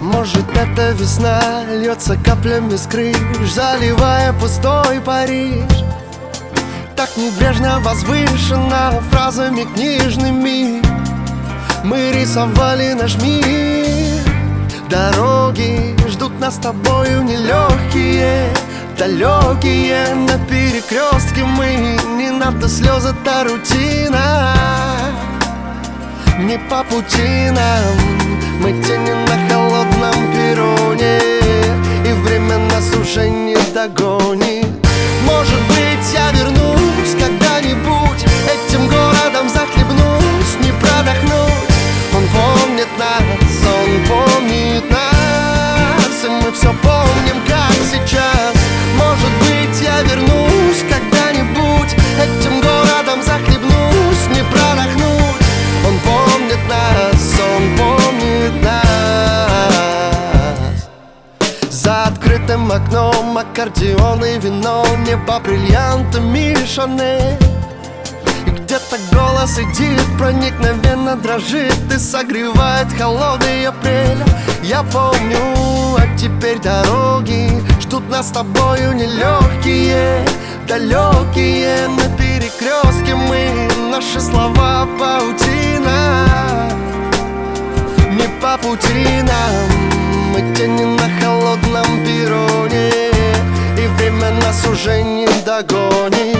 Может это весна льется каплями с крыш Заливая пустой Париж. Так небрежно возвышена фразами книжными. Мы рисовали наш мир. Дороги ждут нас с тобою нелегкие Далекие. На перекрестке мы Не надо слезы, это рутина. Не по пути нам Мы тени на холодном все помним, как сейчас. Может быть я вернусь когда-нибудь Этим городом захлебнусь, не продохнуть. Он помнит нас, он помнит нас. За открытым окном аккордеон и вино Небо бриллиантами Шанель где-то голос сидит, проникновенно дрожит И согревает холодный апрель Я помню, а теперь дороги Ждут нас с тобою нелегкие Далекие на перекрестке мы. Наши слова паутина Не по пути нам Мы тени на холодном перроне И время нас уже не догонит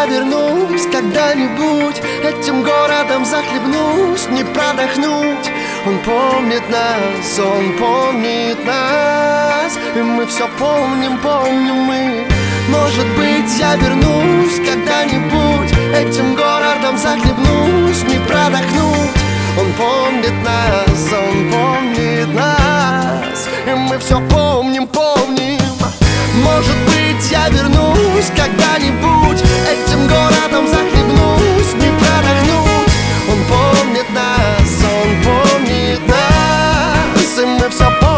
я вернусь когда-нибудь Этим городом захлебнусь, не продохнуть. Он помнит нас, он помнит нас И мы все помним, помним мы. Может быть я вернусь когда-нибудь Этим городом захлебнусь, не продохнуть. Он помнит нас, он помнит нас И мы все помним, помним. Может быть я вернусь когда-нибудь and if so